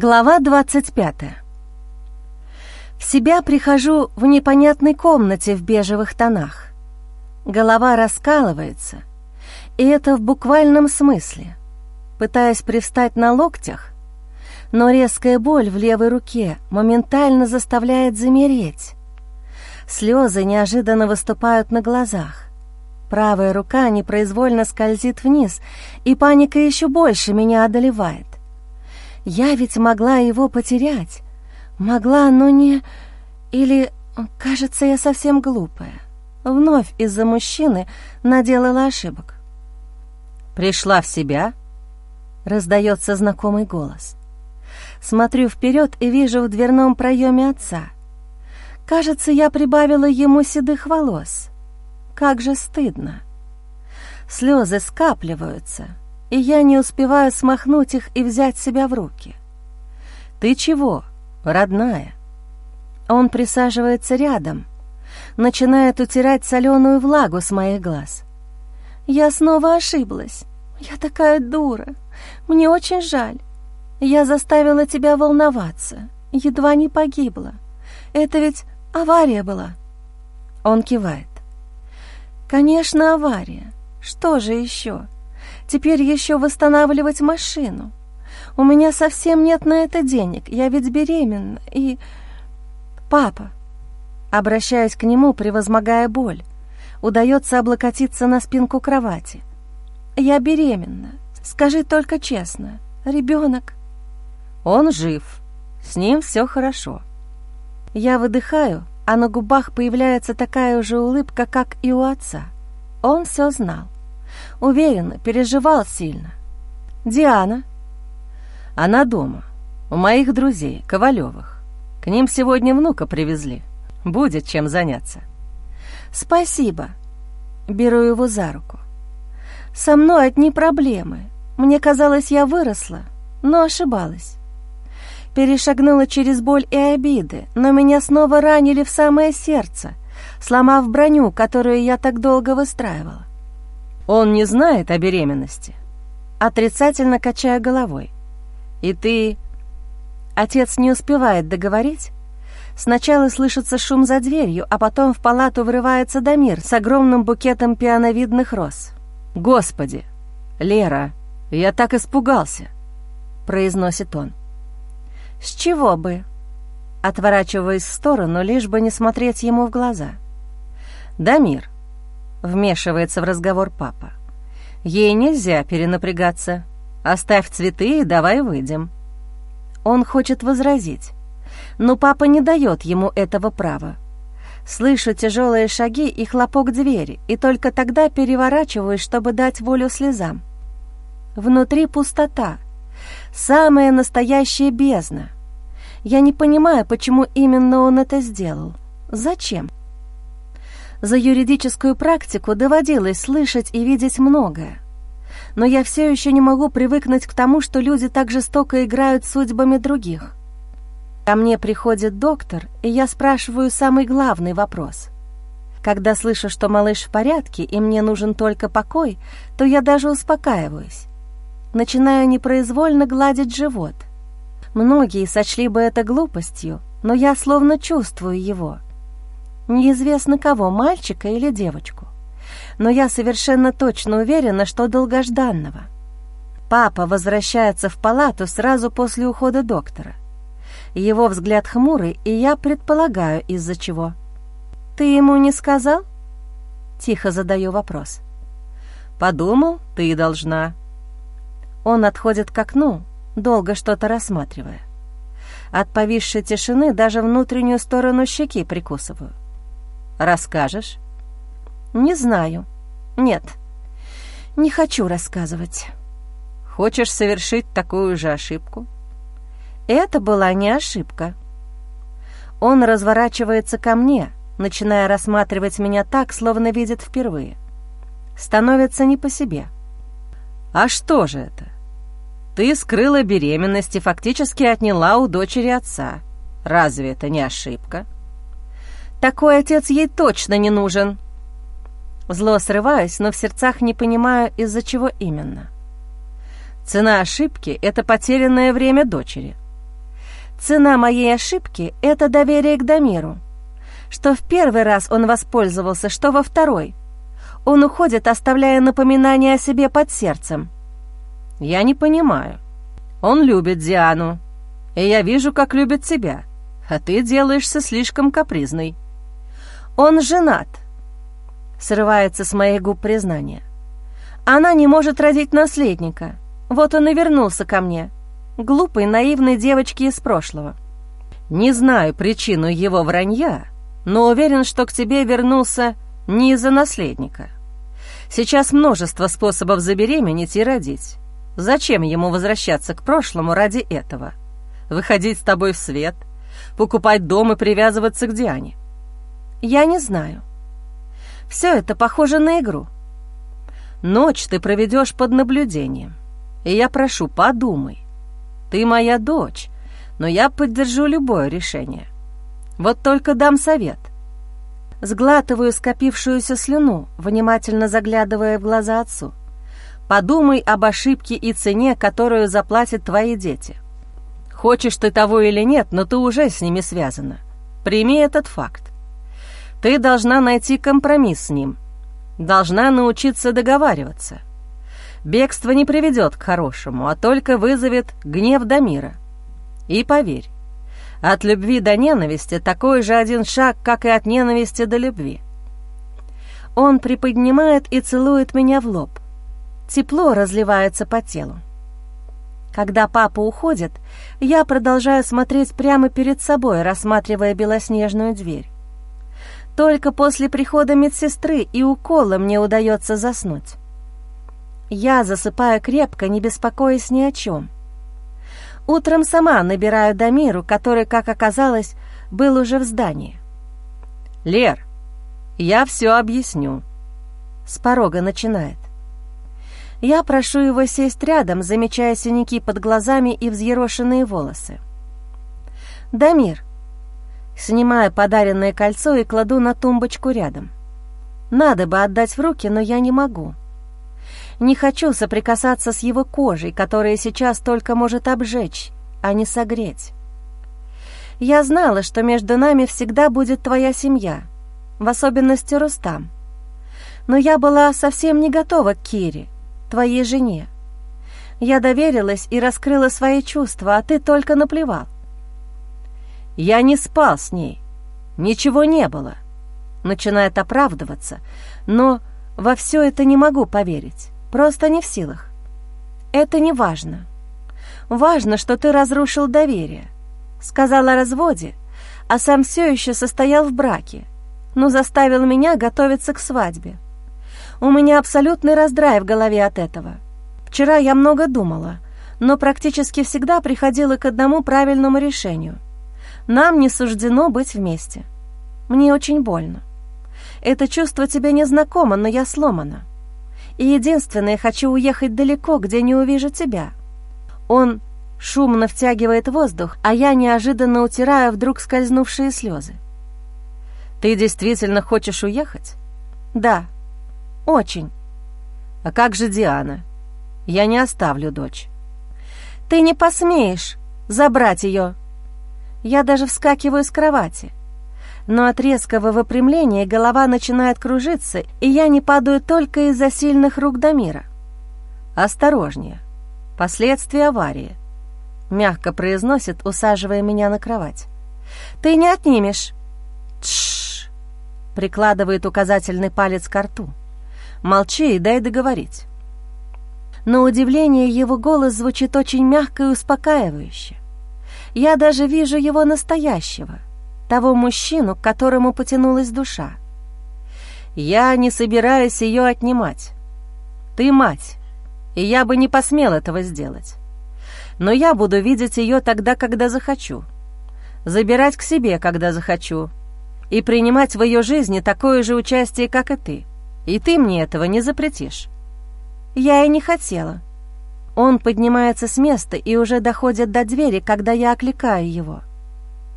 Глава 25. В себя прихожу в непонятной комнате в бежевых тонах. Голова раскалывается, и это в буквальном смысле. Пытаясь привстать на локтях, но резкая боль в левой руке моментально заставляет замереть. Слезы неожиданно выступают на глазах. Правая рука непроизвольно скользит вниз, и паника еще больше меня одолевает. Я ведь могла его потерять. Могла, но не... Или, кажется, я совсем глупая. Вновь из-за мужчины наделала ошибок. «Пришла в себя?» — раздается знакомый голос. Смотрю вперед и вижу в дверном проеме отца. Кажется, я прибавила ему седых волос. Как же стыдно. Слезы скапливаются, и я не успеваю смахнуть их и взять себя в руки. «Ты чего, родная?» Он присаживается рядом, начинает утирать соленую влагу с моих глаз. «Я снова ошиблась. Я такая дура. Мне очень жаль. Я заставила тебя волноваться. Едва не погибла. Это ведь авария была». Он кивает. «Конечно, авария. Что же еще?» Теперь еще восстанавливать машину. У меня совсем нет на это денег, я ведь беременна, и... Папа, обращаюсь к нему, превозмогая боль, удается облокотиться на спинку кровати. Я беременна, скажи только честно, ребенок. Он жив, с ним все хорошо. Я выдыхаю, а на губах появляется такая же улыбка, как и у отца. Он все знал. Уверена, переживал сильно. Диана. Она дома. У моих друзей, Ковалевых. К ним сегодня внука привезли. Будет чем заняться. Спасибо. Беру его за руку. Со мной одни проблемы. Мне казалось, я выросла, но ошибалась. Перешагнула через боль и обиды, но меня снова ранили в самое сердце, сломав броню, которую я так долго выстраивала. Он не знает о беременности. Отрицательно качая головой. И ты... Отец не успевает договорить. Сначала слышится шум за дверью, а потом в палату врывается Дамир с огромным букетом пиановидных роз. «Господи! Лера, я так испугался!» — произносит он. «С чего бы?» Отворачиваясь в сторону, лишь бы не смотреть ему в глаза. «Дамир, Вмешивается в разговор папа. Ей нельзя перенапрягаться. Оставь цветы и давай выйдем. Он хочет возразить, но папа не дает ему этого права. Слышу тяжелые шаги и хлопок двери, и только тогда переворачиваюсь, чтобы дать волю слезам. Внутри пустота, самая настоящая бездна. Я не понимаю, почему именно он это сделал. Зачем? За юридическую практику доводилось слышать и видеть многое. Но я все еще не могу привыкнуть к тому, что люди так жестоко играют судьбами других. Ко мне приходит доктор, и я спрашиваю самый главный вопрос. Когда слышу, что малыш в порядке и мне нужен только покой, то я даже успокаиваюсь. Начинаю непроизвольно гладить живот. Многие сочли бы это глупостью, но я словно чувствую его — Неизвестно кого, мальчика или девочку. Но я совершенно точно уверена, что долгожданного. Папа возвращается в палату сразу после ухода доктора. Его взгляд хмурый, и я предполагаю, из-за чего. «Ты ему не сказал?» Тихо задаю вопрос. «Подумал, ты должна». Он отходит к окну, долго что-то рассматривая. От повисшей тишины даже внутреннюю сторону щеки прикусываю. Расскажешь? Не знаю. Нет, не хочу рассказывать. Хочешь совершить такую же ошибку? Это была не ошибка. Он разворачивается ко мне, начиная рассматривать меня так, словно видит впервые. Становится не по себе. А что же это? Ты скрыла беременность и фактически отняла у дочери отца. Разве это не ошибка? — такой отец ей точно не нужен. Зло срываюсь, но в сердцах не понимаю, из-за чего именно. Цена ошибки — это потерянное время дочери. Цена моей ошибки — это доверие к Дамиру. Что в первый раз он воспользовался, что во второй. Он уходит, оставляя напоминание о себе под сердцем. Я не понимаю. Он любит Диану, и я вижу, как любит тебя, а ты делаешься слишком капризной. Он женат. Срывается с моих губ признание. Она не может родить наследника. Вот он и вернулся ко мне. Глупой, наивной девочки из прошлого. Не знаю причину его вранья, но уверен, что к тебе вернулся не из-за наследника. Сейчас множество способов забеременеть и родить. Зачем ему возвращаться к прошлому ради этого? Выходить с тобой в свет, покупать дом и привязываться к Диане? Я не знаю. Все это похоже на игру. Ночь ты проведешь под наблюдением. И я прошу, подумай. Ты моя дочь, но я поддержу любое решение. Вот только дам совет. Сглатываю скопившуюся слюну, внимательно заглядывая в глаза отцу. Подумай об ошибке и цене, которую заплатят твои дети. Хочешь ты того или нет, но ты уже с ними связана. Прими этот факт. Ты должна найти компромисс с ним. Должна научиться договариваться. Бегство не приведет к хорошему, а только вызовет гнев до мира. И поверь, от любви до ненависти такой же один шаг, как и от ненависти до любви. Он приподнимает и целует меня в лоб. Тепло разливается по телу. Когда папа уходит, я продолжаю смотреть прямо перед собой, рассматривая белоснежную дверь. Только после прихода медсестры и укола мне удается заснуть. Я засыпаю крепко, не беспокоясь ни о чем. Утром сама набираю Дамиру, который, как оказалось, был уже в здании. «Лер, я все объясню», — с порога начинает. Я прошу его сесть рядом, замечая синяки под глазами и взъерошенные волосы. «Дамир, Снимаю подаренное кольцо и кладу на тумбочку рядом. Надо бы отдать в руки, но я не могу. Не хочу соприкасаться с его кожей, которая сейчас только может обжечь, а не согреть. Я знала, что между нами всегда будет твоя семья, в особенности Рустам. Но я была совсем не готова к Кире, твоей жене. Я доверилась и раскрыла свои чувства, а ты только наплевал. Я не спал с ней. Ничего не было. Начинает оправдываться, но во все это не могу поверить. Просто не в силах. Это не важно. Важно, что ты разрушил доверие. Сказал о разводе, а сам все еще состоял в браке, но заставил меня готовиться к свадьбе. У меня абсолютный раздрай в голове от этого. Вчера я много думала, но практически всегда приходила к одному правильному решению — нам не суждено быть вместе. Мне очень больно. Это чувство тебе не знакомо, но я сломана. И единственное, хочу уехать далеко, где не увижу тебя. Он шумно втягивает воздух, а я неожиданно утираю вдруг скользнувшие слезы. Ты действительно хочешь уехать? Да, очень. А как же Диана? Я не оставлю дочь. Ты не посмеешь забрать ее, я даже вскакиваю с кровати. Но от резкого выпрямления голова начинает кружиться, и я не падаю только из-за сильных рук Дамира. «Осторожнее. Последствия аварии», — мягко произносит, усаживая меня на кровать. «Ты не отнимешь». «Тш!» — прикладывает указательный палец к рту. «Молчи и дай договорить». На удивление его голос звучит очень мягко и успокаивающе. Я даже вижу его настоящего, того мужчину, к которому потянулась душа. Я не собираюсь ее отнимать. Ты мать, и я бы не посмел этого сделать. Но я буду видеть ее тогда, когда захочу, забирать к себе, когда захочу, и принимать в ее жизни такое же участие, как и ты. И ты мне этого не запретишь. Я и не хотела. Он поднимается с места и уже доходит до двери, когда я окликаю его.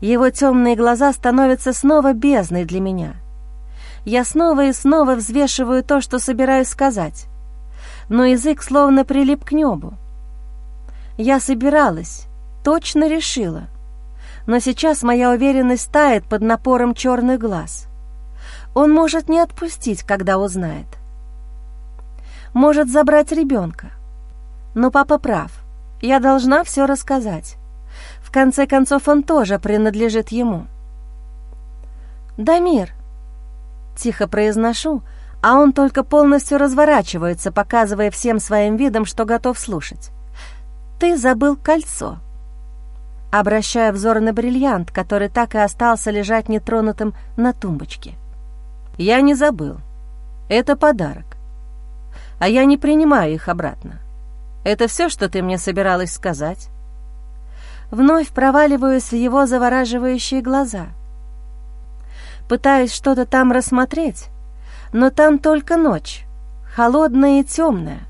Его темные глаза становятся снова бездной для меня. Я снова и снова взвешиваю то, что собираюсь сказать, но язык словно прилип к небу. Я собиралась, точно решила, Но сейчас моя уверенность тает под напором черных глаз. Он может не отпустить, когда узнает. Может забрать ребенка. Но папа прав. Я должна все рассказать. В конце концов, он тоже принадлежит ему. «Дамир», — тихо произношу, а он только полностью разворачивается, показывая всем своим видом, что готов слушать. «Ты забыл кольцо». Обращая взор на бриллиант, который так и остался лежать нетронутым на тумбочке. «Я не забыл. Это подарок. А я не принимаю их обратно. Это все, что ты мне собиралась сказать?» Вновь проваливаюсь в его завораживающие глаза. Пытаюсь что-то там рассмотреть, но там только ночь, холодная и темная.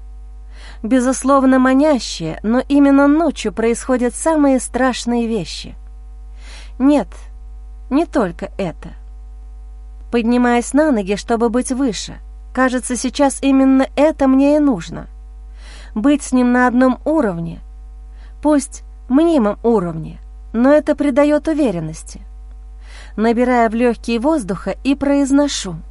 Безусловно, манящая, но именно ночью происходят самые страшные вещи. Нет, не только это. Поднимаясь на ноги, чтобы быть выше, кажется, сейчас именно это мне и нужно. Быть с ним на одном уровне, пусть мнимом уровне, но это придает уверенности. Набирая в легкие воздуха и произношу —